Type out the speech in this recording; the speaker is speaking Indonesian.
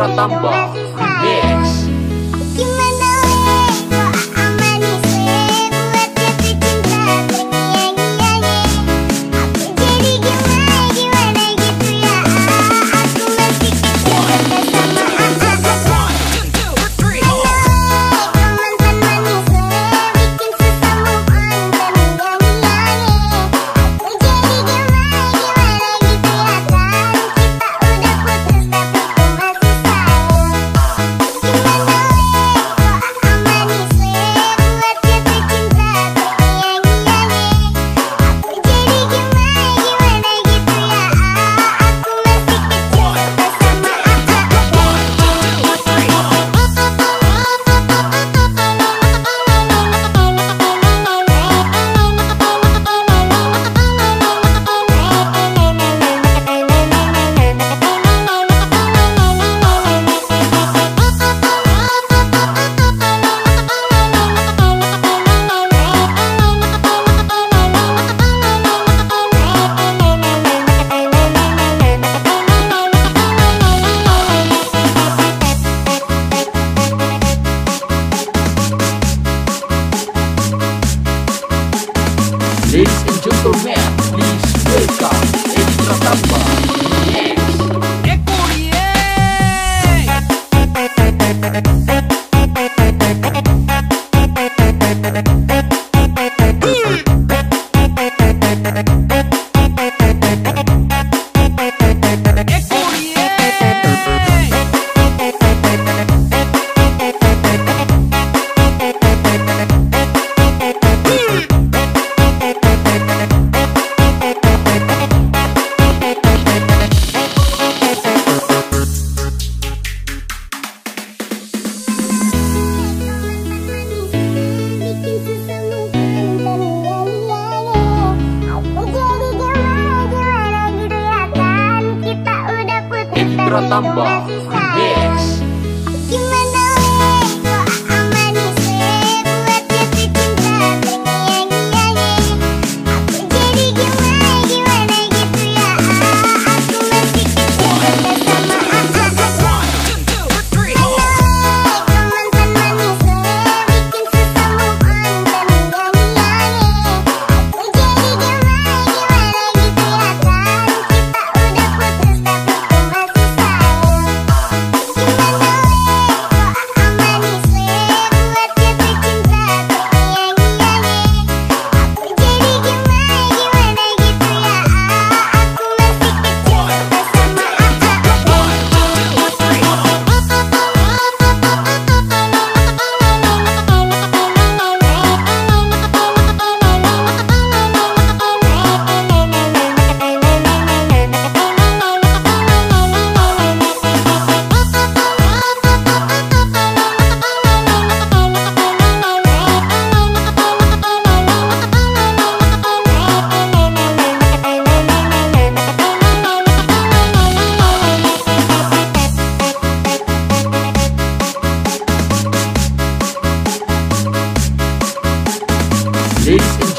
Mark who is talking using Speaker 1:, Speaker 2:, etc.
Speaker 1: Tambah
Speaker 2: ku
Speaker 1: tambah This